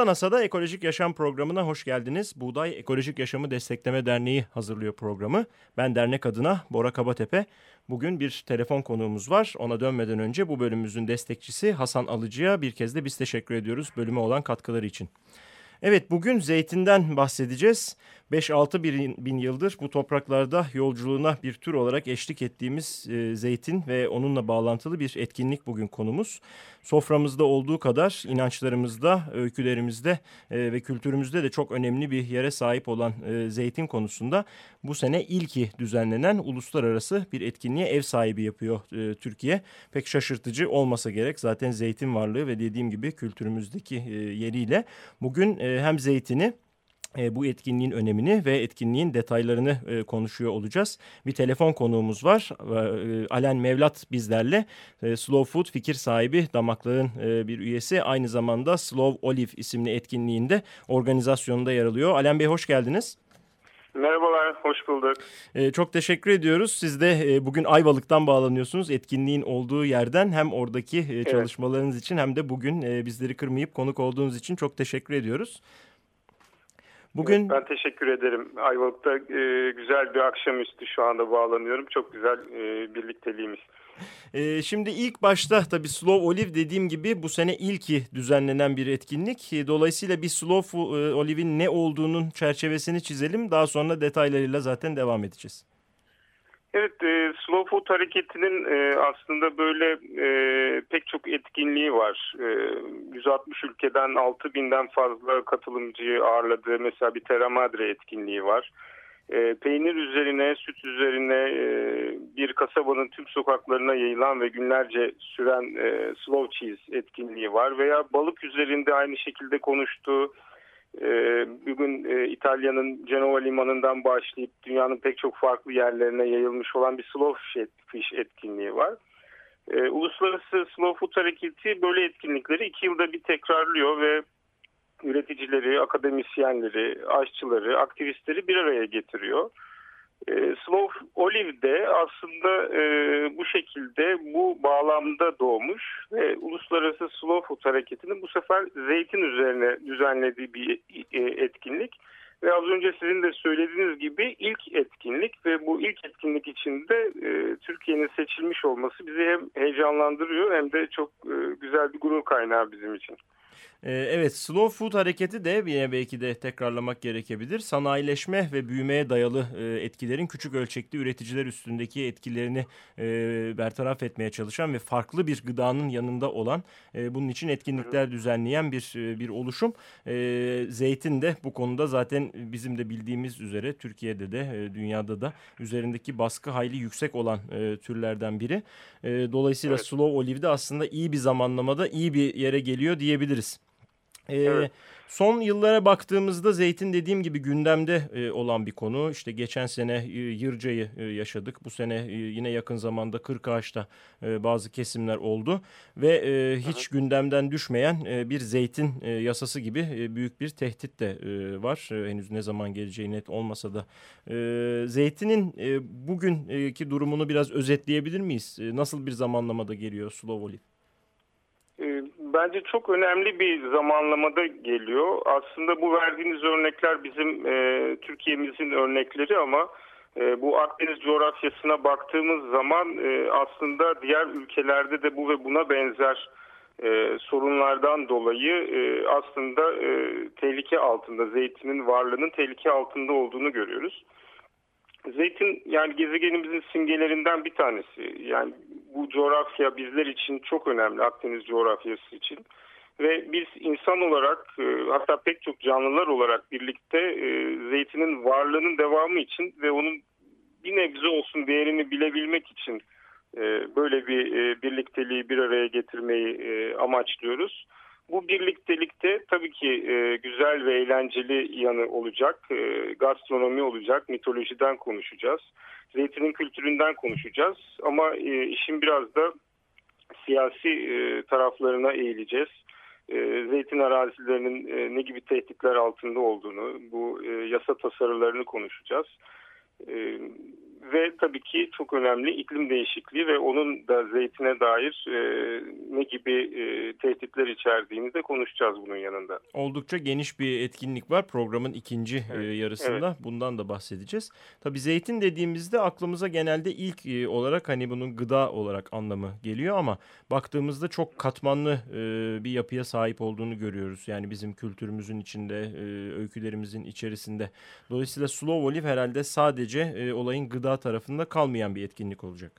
Tohumdan Hasada Ekolojik Yaşam programına hoş geldiniz. Buğday Ekolojik Yaşamı Destekleme Derneği hazırlıyor programı. Ben dernek adına Bora Kabatepe. Bugün bir telefon konuğumuz var. Ona dönmeden önce bu bölümümüzün destekçisi Hasan Alıcı'ya bir kez de biz teşekkür ediyoruz bölüme olan katkıları için. Evet bugün zeytinden bahsedeceğiz. 5-6 bin, bin yıldır bu topraklarda yolculuğuna bir tür olarak eşlik ettiğimiz e, zeytin ve onunla bağlantılı bir etkinlik bugün konumuz. Soframızda olduğu kadar inançlarımızda, öykülerimizde e, ve kültürümüzde de çok önemli bir yere sahip olan e, zeytin konusunda bu sene ilki düzenlenen uluslararası bir etkinliğe ev sahibi yapıyor e, Türkiye. Pek şaşırtıcı olmasa gerek zaten zeytin varlığı ve dediğim gibi kültürümüzdeki e, yeriyle bugün e, hem zeytini e, bu etkinliğin önemini ve etkinliğin detaylarını e, konuşuyor olacağız. Bir telefon konuğumuz var. E, Alen Mevlat bizlerle. E, Slow Food fikir sahibi Damakların e, bir üyesi. Aynı zamanda Slow Olive isimli etkinliğinde organizasyonunda yer alıyor. Alen Bey hoş geldiniz. Merhabalar, hoş bulduk. Ee, çok teşekkür ediyoruz. Siz de e, bugün Ayvalık'tan bağlanıyorsunuz. Etkinliğin olduğu yerden hem oradaki e, Evet. çalışmalarınız için hem de bugün e, bizleri kırmayıp konuk olduğunuz için çok teşekkür ediyoruz. Bugün Ben teşekkür ederim. Ayvalık'ta e, güzel bir akşamüstü şu anda bağlanıyorum. Çok güzel e, birlikteliğimiz. Ee, şimdi ilk başta tabii Slow Olive dediğim gibi bu sene ilki düzenlenen bir etkinlik. Ee, Dolayısıyla bir Slow e, Olive'in ne olduğunun çerçevesini çizelim. Daha sonra detaylarıyla zaten devam edeceğiz. Evet, e, Slow Food hareketinin e, aslında böyle e, pek çok etkinliği var. E, 160 ülkeden 6000'den fazla katılımcıyı ağırladığı mesela bir Terra Madre etkinliği var. E, peynir üzerine, süt üzerine e, bir kasabanın tüm sokaklarına yayılan ve günlerce süren e, Slow Cheese etkinliği var. Veya balık üzerinde aynı şekilde konuştuğu Bugün e, İtalya'nın Genova limanından başlayıp dünyanın pek çok farklı yerlerine yayılmış olan bir slow fish etkinliği var. Ee, Uluslararası Slow Food Hareketi böyle etkinlikleri iki yılda bir tekrarlıyor ve üreticileri, akademisyenleri, aşçıları, aktivistleri bir araya getiriyor. Ee, Slow Olive de aslında e, bu şekilde bu bağlamda doğmuş ve Uluslararası Slow Food Hareketi'nin bu sefer zeytin üzerine düzenlediği bir e, etkinlik. Ve az önce sizin de söylediğiniz gibi ilk etkinlik ve bu ilk etkinlik içinde e, Türkiye'nin seçilmiş olması bizi hem heyecanlandırıyor hem de çok e, güzel bir gurur kaynağı bizim için. Ee, Evet, slow food hareketi de yine belki de tekrarlamak gerekebilir. Sanayileşme ve büyümeye dayalı e, etkilerin küçük ölçekli üreticiler üstündeki etkilerini e, bertaraf etmeye çalışan ve farklı bir gıdanın yanında olan, e, bunun için etkinlikler düzenleyen bir bir oluşum. E, Zeytin de bu konuda zaten bizim de bildiğimiz üzere Türkiye'de de e, dünyada da üzerindeki baskı hayli yüksek olan e, türlerden biri. E, Dolayısıyla Evet. slow olive de aslında iyi bir zamanlamada iyi bir yere geliyor diyebiliriz. Evet. Son yıllara baktığımızda zeytin dediğim gibi gündemde e, olan bir konu. İşte geçen sene e, Yırca'yı e, yaşadık. Bu sene e, yine yakın zamanda Kırkağaç'ta e, bazı kesimler oldu. Ve e, hiç gündemden düşmeyen e, bir zeytin e, yasası gibi e, büyük bir tehdit de e, var. E, henüz ne zaman geleceği net olmasa da. E, zeytinin e, bugünkü durumunu biraz özetleyebilir miyiz? E, nasıl bir zamanlamada geliyor? E, Bence çok önemli bir zamanlamada geliyor. Aslında bu verdiğiniz örnekler bizim e, Türkiye'mizin örnekleri ama e, bu Akdeniz coğrafyasına baktığımız zaman e, aslında diğer ülkelerde de bu ve buna benzer e, sorunlardan dolayı e, aslında e, tehlike altında, zeytinin varlığının tehlike altında olduğunu görüyoruz. Zeytin yani gezegenimizin simgelerinden bir tanesi. Yani bu coğrafya bizler için çok önemli Akdeniz coğrafyası için. Ve biz insan olarak e, hatta pek çok canlılar olarak birlikte e, zeytinin varlığının devamı için ve onun bir nebze olsun değerini bilebilmek için e, böyle bir birlikteliği bir araya getirmeyi amaçlıyoruz. Bu birliktelikte tabii ki güzel ve eğlenceli yanı olacak. Gastronomi olacak, mitolojiden konuşacağız. Zeytinin kültüründen konuşacağız. Ama e, işin biraz da siyasi e, taraflarına eğileceğiz. e, zeytin arazilerinin e, ne gibi tehditler altında olduğunu, bu e, yasa tasarılarını konuşacağız. E, ve tabii ki çok önemli iklim değişikliği ve onun da zeytine dair e, ne gibi e, tehditler içerdiğini de konuşacağız bunun yanında. Oldukça geniş bir etkinlik var programın ikinci e, evet. e, yarısında. Evet. Bundan da bahsedeceğiz. Tabii zeytin dediğimizde aklımıza genelde ilk e, olarak hani bunun gıda olarak anlamı geliyor ama baktığımızda çok katmanlı e, bir yapıya sahip olduğunu görüyoruz. Yani bizim kültürümüzün içinde, e, öykülerimizin içerisinde. Dolayısıyla slow olive herhalde sadece e, olayın gıda tarafında kalmayan bir etkinlik olacak.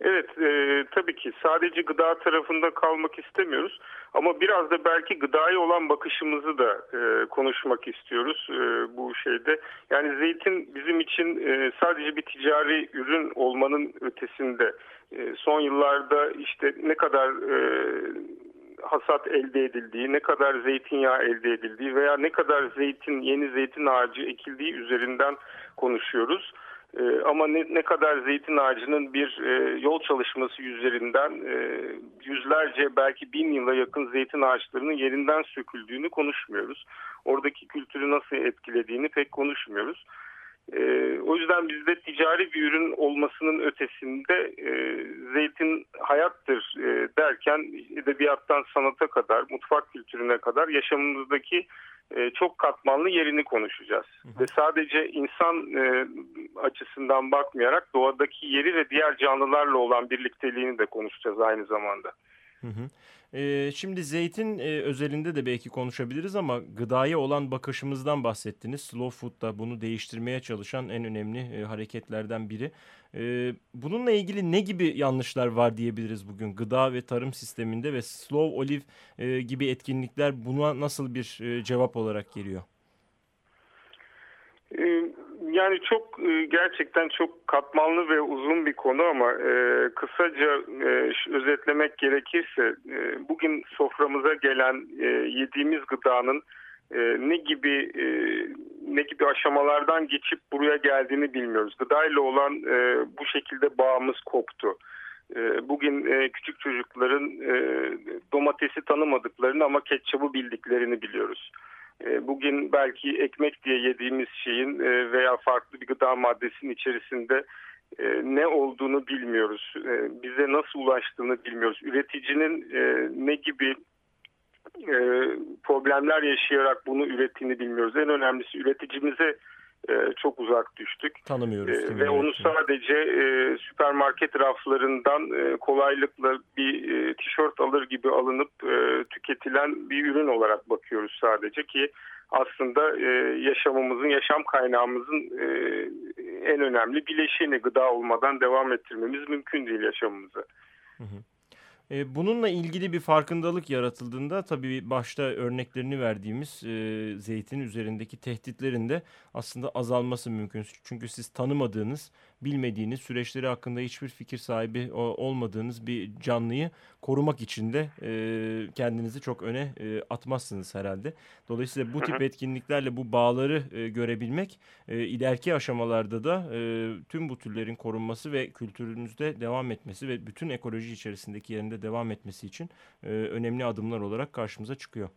Evet e, tabii ki sadece gıda tarafında kalmak istemiyoruz ama biraz da belki gıdaya olan bakışımızı da e, konuşmak istiyoruz e, bu şeyde. Yani zeytin bizim için e, sadece bir ticari ürün olmanın ötesinde e, son yıllarda işte ne kadar e, hasat elde edildiği, ne kadar zeytinyağı elde edildiği veya ne kadar zeytin, yeni zeytin ağacı ekildiği üzerinden konuşuyoruz. E, ama ne, ne kadar zeytin ağacının bir e, yol çalışması üzerinden e, yüzlerce belki bin yıla yakın zeytin ağaçlarının yerinden söküldüğünü konuşmuyoruz. Oradaki kültürü nasıl etkilediğini pek konuşmuyoruz. E, o yüzden bizde ticari bir ürün olmasının ötesinde e, zeytin hayattır e, derken edebiyattan sanata kadar, mutfak kültürüne kadar yaşamımızdaki e, çok katmanlı yerini konuşacağız. Hı hı. Ve sadece insan e, açısından bakmayarak doğadaki yeri ve diğer canlılarla olan birlikteliğini de konuşacağız aynı zamanda. Hı hı. E, şimdi zeytin e, özelinde de belki konuşabiliriz ama gıdaya olan bakışımızdan bahsettiniz. Slow Food da bunu değiştirmeye çalışan en önemli e, hareketlerden biri. E, bununla ilgili ne gibi yanlışlar var diyebiliriz bugün gıda ve tarım sisteminde ve Slow Olive e, gibi etkinlikler buna nasıl bir cevap olarak geliyor? E, yani çok e, gerçekten çok katmanlı ve uzun bir konu ama e, kısaca e, özetlemek gerekirse e, bugün soframıza gelen e, yediğimiz gıdanın e, ne gibi e, ne gibi aşamalardan geçip buraya geldiğini bilmiyoruz. Gıdayla olan e, bu şekilde bağımız koptu. E, bugün e, küçük çocukların e, domatesi tanımadıklarını ama ketçabı bildiklerini biliyoruz. E, bugün belki ekmek diye yediğimiz şeyin e, veya farklı bir gıda maddesinin içerisinde e, ne olduğunu bilmiyoruz. Bize nasıl ulaştığını bilmiyoruz. Üreticinin ne gibi problemler yaşayarak bunu ürettiğini bilmiyoruz. En önemlisi üreticimize çok uzak düştük. Tanımıyoruz. ve onu sadece süpermarket raflarından kolaylıkla bir tişört alır gibi alınıp tüketilen bir ürün olarak bakıyoruz sadece ki aslında yaşamımızın, yaşam kaynağımızın en önemli bileşiğini gıda olmadan devam ettirmemiz mümkün değil yaşamımızı. Hı hı. E, bununla ilgili bir farkındalık yaratıldığında tabii başta örneklerini verdiğimiz e, zeytin üzerindeki tehditlerin de aslında azalması mümkün. Çünkü siz tanımadığınız bilmediğiniz süreçleri hakkında hiçbir fikir sahibi olmadığınız bir canlıyı korumak için de e, kendinizi çok öne e, atmazsınız herhalde. Dolayısıyla bu tip etkinliklerle bu bağları e, görebilmek e, ileriki aşamalarda da e, tüm bu türlerin korunması ve kültürümüzde devam etmesi ve bütün ekoloji içerisindeki yerinde devam etmesi için e, önemli adımlar olarak karşımıza çıkıyor.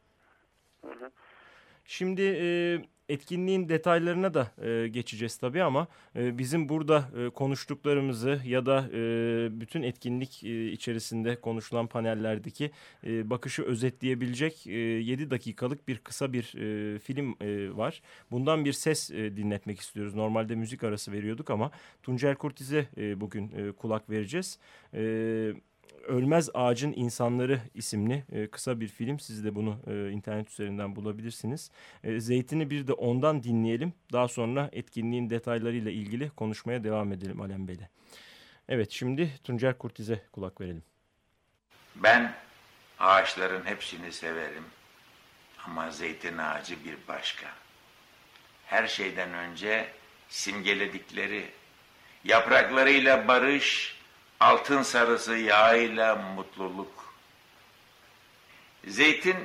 Şimdi e, etkinliğin detaylarına da e, geçeceğiz tabii ama e, bizim burada e, konuştuklarımızı ya da e, bütün etkinlik e, içerisinde konuşulan panellerdeki e, bakışı özetleyebilecek e, 7 dakikalık bir kısa bir e, film e, var. Bundan bir ses e, dinletmek istiyoruz. Normalde müzik arası veriyorduk ama Tuncel Kurtiz'e e, bugün e, kulak vereceğiz. Evet Ölmez Ağacın İnsanları isimli e, kısa bir film. Siz de bunu e, internet üzerinden bulabilirsiniz. E, Zeytin'i bir de ondan dinleyelim. Daha sonra etkinliğin detaylarıyla ilgili konuşmaya devam edelim Alem Bey'le. Evet şimdi Tuncer Kurtiz'e kulak verelim. Ben ağaçların hepsini severim. Ama zeytin ağacı bir başka. Her şeyden önce simgeledikleri, yapraklarıyla barış, altın sarısı yağıyla mutluluk. Zeytin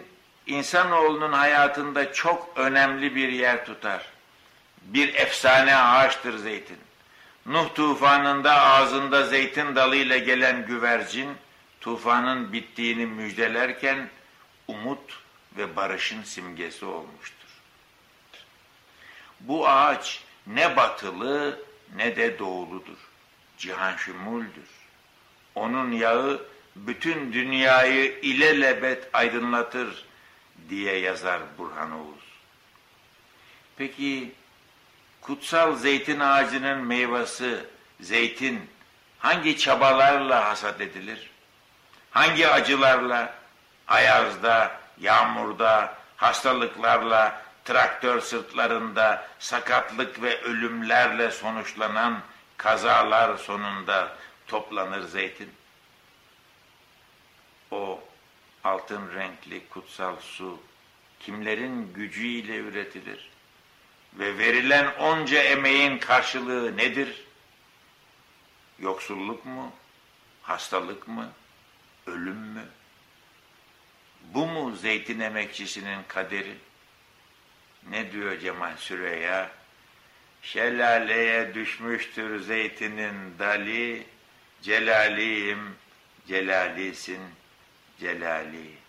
insanoğlunun hayatında çok önemli bir yer tutar. Bir efsane ağaçtır zeytin. Nuh tufanında ağzında zeytin dalıyla gelen güvercin tufanın bittiğini müjdelerken umut ve barışın simgesi olmuştur. Bu ağaç ne batılı ne de doğuludur. Cihan şumuldür. Onun yağı bütün dünyayı ilelebet aydınlatır diye yazar Burhan Oğuz. Peki kutsal zeytin ağacının meyvesi zeytin hangi çabalarla hasat edilir? Hangi acılarla, ayazda, yağmurda, hastalıklarla, traktör sırtlarında sakatlık ve ölümlerle sonuçlanan kazalar sonunda toplanır zeytin? O altın renkli kutsal su kimlerin gücüyle üretilir? Ve verilen onca emeğin karşılığı nedir? Yoksulluk mu? Hastalık mı? Ölüm mü? Bu mu zeytin emekçisinin kaderi? Ne diyor Cemal Süreyya? Şelaleye düşmüştür zeytinin dali, celaliyim, celalisin, celali.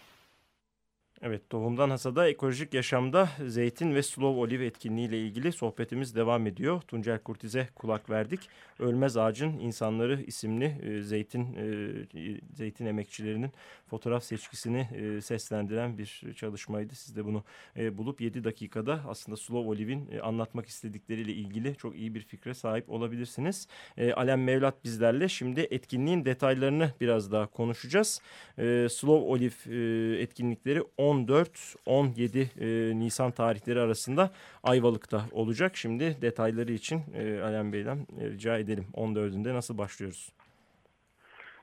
Evet, Tohumdan Hasada Ekolojik Yaşamda Zeytin ve Slow Olive etkinliği ile ilgili sohbetimiz devam ediyor. Tuncel Kurtiz'e kulak verdik. Ölmez Ağacın İnsanları isimli e, zeytin e, zeytin emekçilerinin fotoğraf seçkisini e, seslendiren bir çalışmaydı. Siz de bunu e, bulup 7 dakikada aslında Slow Olive'in e, anlatmak istedikleriyle ilgili çok iyi bir fikre sahip olabilirsiniz. E, Alem Mevlat bizlerle. Şimdi etkinliğin detaylarını biraz daha konuşacağız. E, Slow Olive e, etkinlikleri 14-17 e, Nisan tarihleri arasında Ayvalık'ta olacak. Şimdi detayları için e, Alem Bey'den e, rica edelim. 14'ünde nasıl başlıyoruz?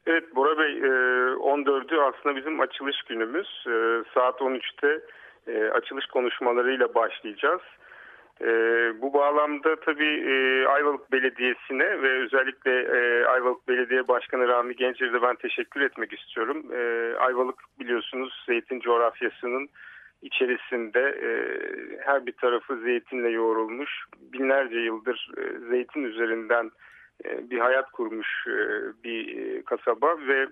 Evet Bora Bey 14'ü aslında bizim açılış günümüz. Saat 13'te açılış konuşmalarıyla başlayacağız. E, bu bağlamda tabii e, Ayvalık Belediyesi'ne ve özellikle e, Ayvalık Belediye Başkanı Rami Gencer'e de ben teşekkür etmek istiyorum. E, Ayvalık biliyorsunuz zeytin coğrafyasının içerisinde e, her bir tarafı zeytinle yoğrulmuş, binlerce yıldır e, zeytin üzerinden e, bir hayat kurmuş e, bir e, kasaba ve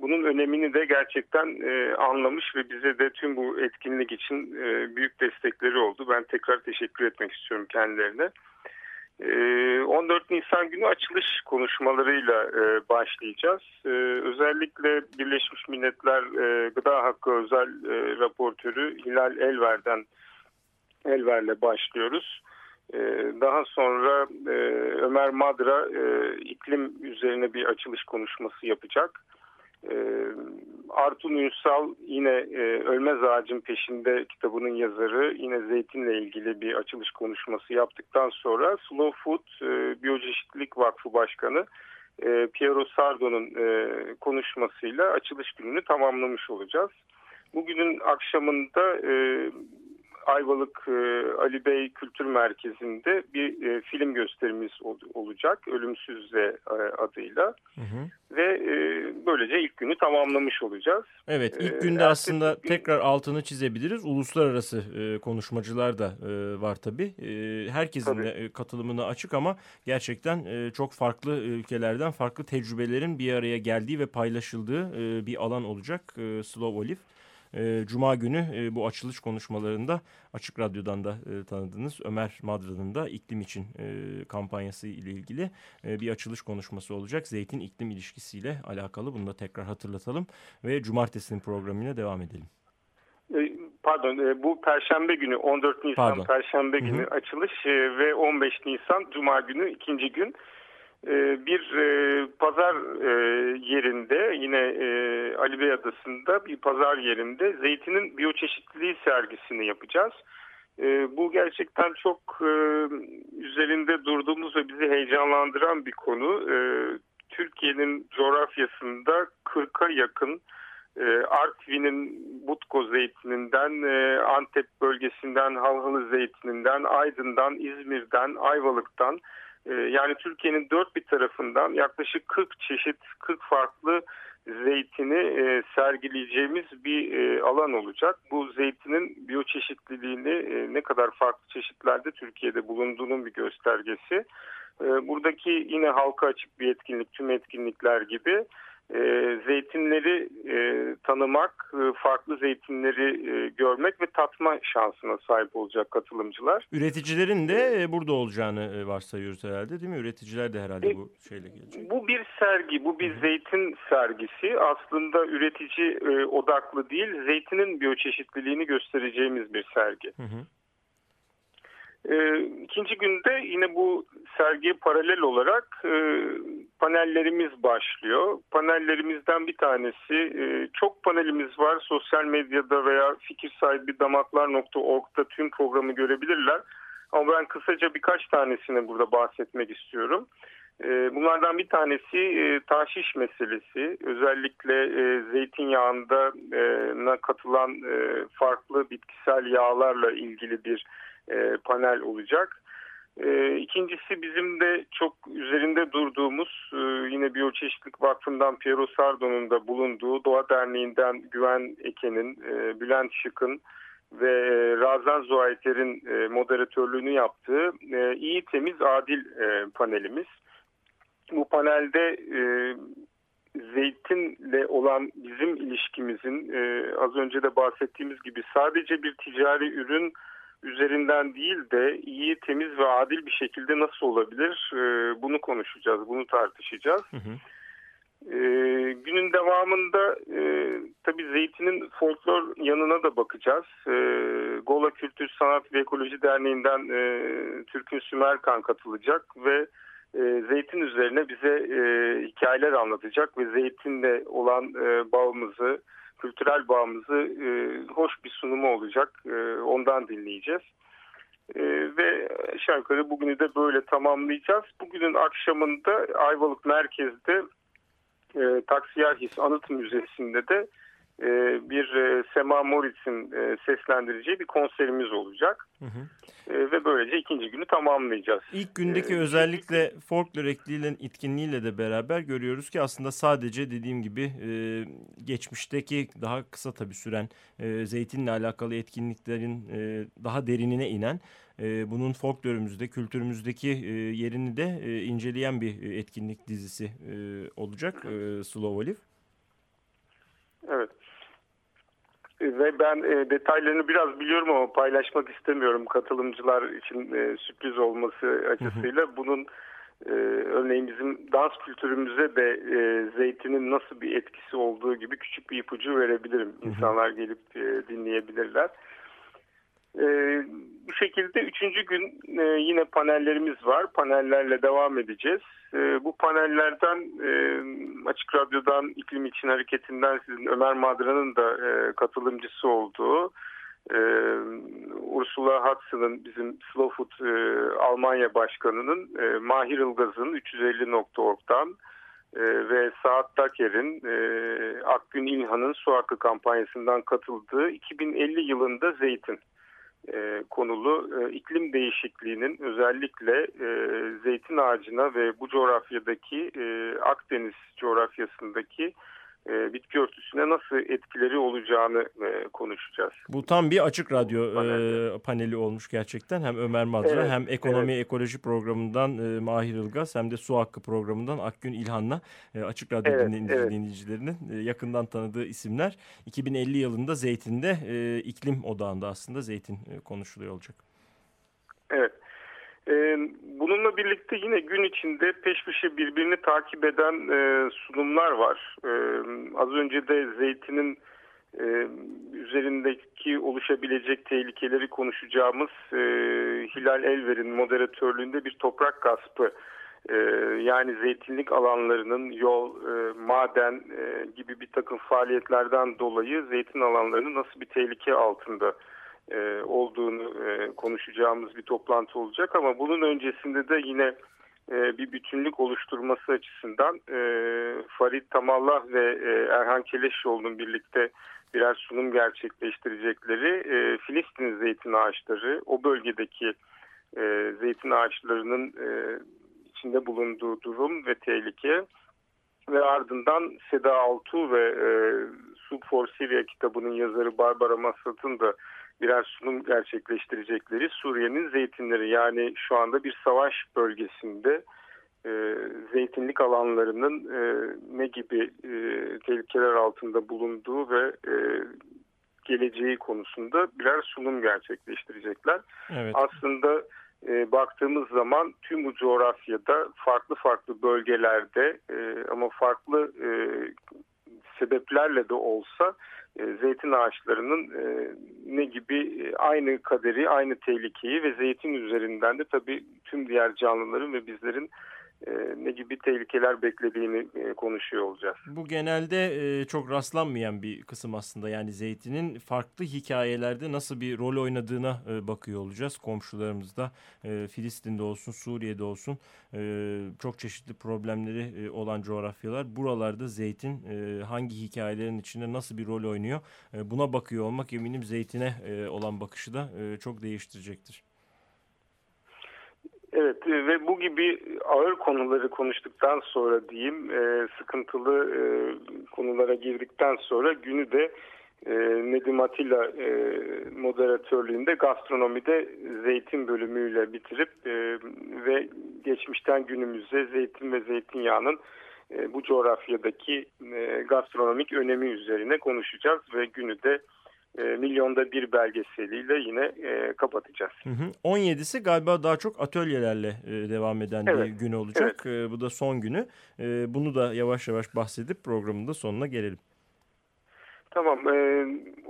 bunun önemini de gerçekten e, anlamış ve bize de tüm bu etkinlik için e, büyük destekleri oldu. Ben tekrar teşekkür etmek istiyorum kendilerine. E, 14 Nisan günü açılış konuşmalarıyla e, başlayacağız. E, özellikle Birleşmiş Milletler e, Gıda Hakkı Özel e, Raportörü Hilal Elver'den Elver'le başlıyoruz. E, daha sonra e, Ömer Madra e, iklim üzerine bir açılış konuşması yapacak. E, Artun Ünsal yine e, Ölmez Ağacın Peşinde kitabının yazarı yine zeytinle ilgili bir açılış konuşması yaptıktan sonra Slow Food e, Biyoçeşitlilik Vakfı Başkanı e, Piero Sardo'nun e, konuşmasıyla açılış gününü tamamlamış olacağız. Bugünün akşamında e, Ayvalık e, Ali Bey Kültür Merkezi'nde bir e, film gösterimiz ol, olacak. Ölümsüzle e, adıyla. Hı hı. Ve e, böylece ilk günü tamamlamış olacağız. Evet ilk e, günde ee, aslında gün... tekrar altını çizebiliriz. Uluslararası e, konuşmacılar da e, var tabii. E, herkesin tabii. de katılımına açık ama gerçekten e, çok farklı ülkelerden farklı tecrübelerin bir araya geldiği ve paylaşıldığı e, bir alan olacak e, Slow Olive. E, Cuma günü e, bu açılış konuşmalarında Açık Radyo'dan da e, tanıdığınız Ömer Madra'nın da iklim için e, kampanyası ile ilgili e, bir açılış konuşması olacak. Zeytin iklim ilişkisiyle alakalı bunu da tekrar hatırlatalım ve Cumartesinin programına devam edelim. Pardon bu Perşembe günü 14 Nisan Pardon. Perşembe günü Hı -hı. açılış ve 15 Nisan Cuma günü ikinci gün ee, bir e, pazar e, yerinde yine e, Ali Bey Adası'nda bir pazar yerinde zeytinin biyoçeşitliliği sergisini yapacağız. Bu gerçekten çok üzerinde durduğumuz ve bizi heyecanlandıran bir konu. Türkiye'nin coğrafyasında 40'a yakın Artvin'in Butko zeytininden, Antep bölgesinden Halhalı zeytininden, Aydın'dan, İzmir'den, Ayvalık'tan, ee, yani Türkiye'nin dört bir tarafından yaklaşık 40 çeşit 40 farklı zeytini e, sergileyeceğimiz bir e, alan olacak. Bu zeytinin biyoçeşitliliğini e, ne kadar farklı çeşitlerde Türkiye'de bulunduğunun bir göstergesi. Buradaki yine halka açık bir etkinlik tüm etkinlikler gibi e, zeytinleri e, tanımak, e, farklı zeytinleri e, görmek ve tatma şansına sahip olacak katılımcılar. Üreticilerin de e, burada olacağını e, varsayıyoruz herhalde değil mi? Üreticiler de herhalde e, bu şeyle gelecek. Bu bir sergi, bu bir zeytin sergisi. Aslında üretici e, odaklı değil, zeytinin biyoçeşitliliğini göstereceğimiz bir sergi. Hı hı. E, ikinci günde yine bu sergiye paralel olarak e, panellerimiz başlıyor. Panellerimizden bir tanesi e, çok panelimiz var. Sosyal medyada veya fikir sahibi damaklar.org'da tüm programı görebilirler. Ama ben kısaca birkaç tanesini burada bahsetmek istiyorum. E, bunlardan bir tanesi e, taşiş meselesi. Özellikle e, zeytinyağında e, katılan e, farklı bitkisel yağlarla ilgili bir e, panel olacak. E, ikincisi bizim de çok üzerinde durduğumuz e, yine Biyoçeşitlik Vakfı'ndan Piero Sardo'nun da bulunduğu Doğa Derneği'nden Güven Eken'in, e, Bülent Şık'ın ve e, Razan Zuayter'in e, moderatörlüğünü yaptığı e, iyi temiz adil panelimiz. Bu panelde zeytinle olan bizim ilişkimizin az önce de bahsettiğimiz gibi sadece bir ticari ürün üzerinden değil de iyi, temiz ve adil bir şekilde nasıl olabilir e, bunu konuşacağız, bunu tartışacağız. Hı hı. E, günün devamında e, tabii zeytinin folklor yanına da bakacağız. E, Gola Kültür Sanat ve Ekoloji Derneği'nden e, Türkün Sümerkan katılacak ve e, zeytin üzerine bize e, hikayeler anlatacak ve zeytinle olan e, bağımızı, kültürel bağımızı e, hoş bir sunumu olacak. E, ondan dinleyeceğiz. E, ve aşağı bugünü de böyle tamamlayacağız. Bugünün akşamında Ayvalık Merkez'de e, Taksiyarhis Anıt Müzesi'nde de e, bir e, Sema Moritz'in e, seslendireceği bir konserimiz olacak. Hı hı. E, ve böylece ikinci günü tamamlayacağız. İlk gündeki ee, özellikle folklor ekliyle, etkinliğiyle de beraber görüyoruz ki aslında sadece dediğim gibi e, geçmişteki daha kısa tabii süren e, zeytinle alakalı etkinliklerin e, daha derinine inen e, bunun folklorumuzda, kültürümüzdeki e, yerini de e, inceleyen bir etkinlik dizisi e, olacak e, Slow Olive. Evet. Ve ben e, detaylarını biraz biliyorum ama paylaşmak istemiyorum katılımcılar için e, sürpriz olması açısıyla. Bunun e, örneğin bizim dans kültürümüze de e, zeytinin nasıl bir etkisi olduğu gibi küçük bir ipucu verebilirim. İnsanlar gelip e, dinleyebilirler. E, bu şekilde üçüncü gün e, yine panellerimiz var. Panellerle devam edeceğiz. E, bu panellerden e, Açık Radyo'dan iklim için hareketinden sizin Ömer Madra'nın da e, katılımcısı olduğu e, Ursula Hudson'ın bizim Slow Food e, Almanya Başkanı'nın e, Mahir Ilgaz'ın 350.org'dan e, ve Saat Daker'in e, Akgün İlhan'ın su hakkı kampanyasından katıldığı 2050 yılında zeytin e, konulu e, iklim değişikliğinin özellikle e, zeytin ağacına ve bu coğrafyadaki Akdeniz coğrafyasındaki e, bitki örtüsüne nasıl etkileri olacağını e, konuşacağız. Bu tam bir açık radyo paneli, e, paneli olmuş gerçekten. Hem Ömer Madra evet, hem Ekonomi evet. Ekoloji programından e, Mahir Ilgaz hem de Su Hakkı programından Akgün İlhan'la e, açık radyo evet, dinleyici, evet. dinleyicilerinin e, yakından tanıdığı isimler. 2050 yılında Zeytin'de e, iklim odağında aslında Zeytin e, konuşuluyor olacak. Evet. Ee, bununla birlikte yine gün içinde peş peşe birbirini takip eden e, sunumlar var. Ee, az önce de zeytinin e, üzerindeki oluşabilecek tehlikeleri konuşacağımız e, Hilal Elver'in moderatörlüğünde bir toprak gaspı yani zeytinlik alanlarının yol, maden gibi bir takım faaliyetlerden dolayı zeytin alanlarının nasıl bir tehlike altında e, olduğunu e, konuşacağımız bir toplantı olacak. Ama bunun öncesinde de yine e, bir bütünlük oluşturması açısından e, Farid Tamallah ve e, Erhan Keleşoğlu'nun birlikte birer sunum gerçekleştirecekleri e, Filistin zeytin ağaçları, o bölgedeki e, zeytin ağaçlarının e, içinde bulunduğu durum ve tehlike ve ardından Seda Altu ve e, Soup for Syria kitabının yazarı Barbara Masat'ın da birer sunum gerçekleştirecekleri Suriye'nin zeytinleri yani şu anda bir savaş bölgesinde e, zeytinlik alanlarının e, ne gibi e, tehlikeler altında bulunduğu ve e, geleceği konusunda birer sunum gerçekleştirecekler. Evet. Aslında e, baktığımız zaman tüm bu coğrafyada farklı farklı bölgelerde e, ama farklı e, sebeplerle de olsa zeytin ağaçlarının e, ne gibi e, aynı kaderi, aynı tehlikeyi ve zeytin üzerinden de tabii tüm diğer canlıların ve bizlerin e, ne gibi tehlikeler beklediğini e, konuşuyor olacağız. Bu genelde e, çok rastlanmayan bir kısım aslında. Yani zeytinin farklı hikayelerde nasıl bir rol oynadığına bakıyor olacağız. Komşularımızda Filistin'de olsun, Suriye'de olsun çok çeşitli problemleri olan coğrafyalar. Buralarda zeytin hangi hikayelerin içinde nasıl bir rol oynuyor buna bakıyor olmak eminim zeytine olan bakışı da çok değiştirecektir. Evet e, ve bu gibi ağır konuları konuştuktan sonra diyeyim e, sıkıntılı e, konulara girdikten sonra günü de Nedim Atilla moderatörlüğünde gastronomide zeytin bölümüyle bitirip ve geçmişten günümüze zeytin ve zeytinyağının bu coğrafyadaki gastronomik önemi üzerine konuşacağız ve günü de e, milyonda bir belgeseliyle yine e, kapatacağız. Hı hı. 17'si galiba daha çok atölyelerle e, devam eden evet. bir gün olacak. Evet. E, bu da son günü. E, bunu da yavaş yavaş bahsedip programın da sonuna gelelim. Tamam. E,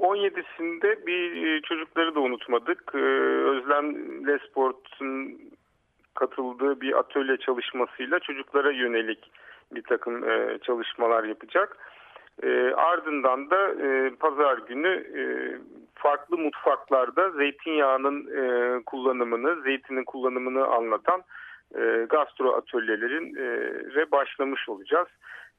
17'sinde bir e, çocukları da unutmadık. E, Özlem Lesport'un katıldığı bir atölye çalışmasıyla çocuklara yönelik bir takım e, çalışmalar yapacak. E, ardından da e, pazar günü e, farklı mutfaklarda zeytinyağının e, kullanımını, zeytinin kullanımını anlatan e, gastro atölyelerin e, başlamış olacağız.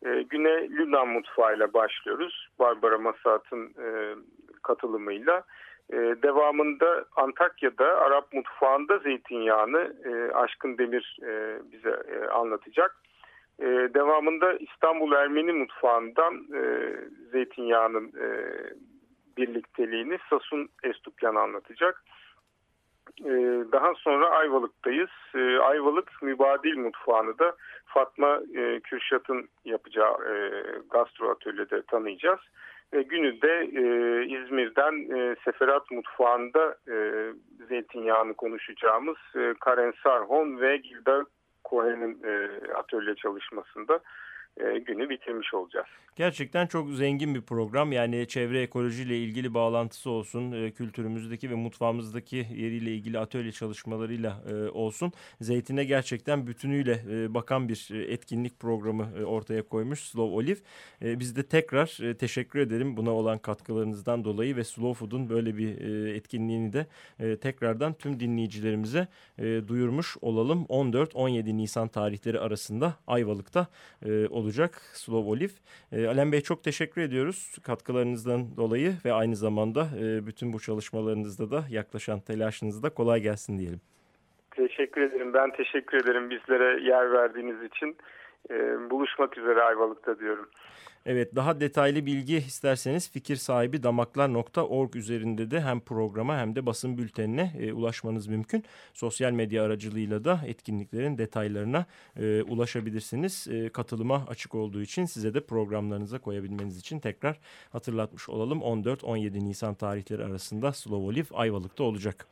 E, güne Lünan mutfağıyla başlıyoruz. Barbara Masat'ın e, katılımıyla. E, devamında Antakya'da Arap mutfağında zeytinyağını e, Aşkın Demir e, bize e, anlatacak. E, devamında İstanbul Ermeni mutfağından e, zeytinyağının e, birlikteliğini Sasun Estukyan anlatacak. E, daha sonra Ayvalık'tayız. E, Ayvalık mübadil mutfağını da Fatma e, Kürşat'ın yapacağı e, gastro atölyede tanıyacağız. E, günü de e, İzmir'den e, Seferat Mutfağı'nda e, zeytinyağını konuşacağımız e, Karen Sarhon ve Gilda Cohen'in e, atölye çalışmasında e, günü bitirmiş olacağız. Gerçekten çok zengin bir program. Yani çevre ekolojiyle ilgili bağlantısı olsun, e, kültürümüzdeki ve mutfağımızdaki yeriyle ilgili atölye çalışmalarıyla e, olsun. Zeytine gerçekten bütünüyle e, bakan bir etkinlik programı ortaya koymuş Slow Olive. Biz de tekrar teşekkür edelim buna olan katkılarınızdan dolayı ve Slow Food'un böyle bir etkinliğini de tekrardan tüm dinleyicilerimize duyurmuş olalım. 14-17 Nisan tarihleri arasında Ayvalık'ta olacak Slow Olive. E, Alem Bey çok teşekkür ediyoruz katkılarınızdan dolayı ve aynı zamanda e, bütün bu çalışmalarınızda da yaklaşan telaşınızda kolay gelsin diyelim. Teşekkür ederim. Ben teşekkür ederim bizlere yer verdiğiniz için. Ee, buluşmak üzere Ayvalık'ta diyorum. Evet daha detaylı bilgi isterseniz fikir sahibi damaklar.org üzerinde de hem programa hem de basın bültenine e, ulaşmanız mümkün. Sosyal medya aracılığıyla da etkinliklerin detaylarına e, ulaşabilirsiniz. E, katılıma açık olduğu için size de programlarınıza koyabilmeniz için tekrar hatırlatmış olalım. 14-17 Nisan tarihleri arasında Slow Olive Ayvalık'ta olacak.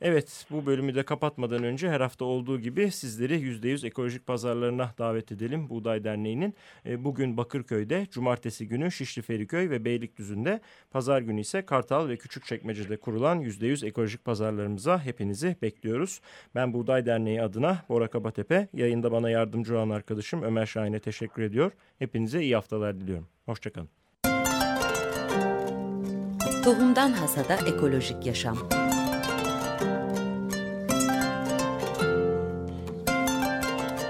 Evet bu bölümü de kapatmadan önce her hafta olduğu gibi sizleri %100 ekolojik pazarlarına davet edelim. Buğday Derneği'nin e, bugün Bakırköy'de, cumartesi günü Şişli Feriköy ve Beylikdüzü'nde, pazar günü ise Kartal ve Küçükçekmece'de kurulan %100 ekolojik pazarlarımıza hepinizi bekliyoruz. Ben Buğday Derneği adına Bora Kabatepe, yayında bana yardımcı olan arkadaşım Ömer Şahin'e teşekkür ediyor. Hepinize iyi haftalar diliyorum. Hoşçakalın. Tohumdan Hasada Ekolojik Yaşam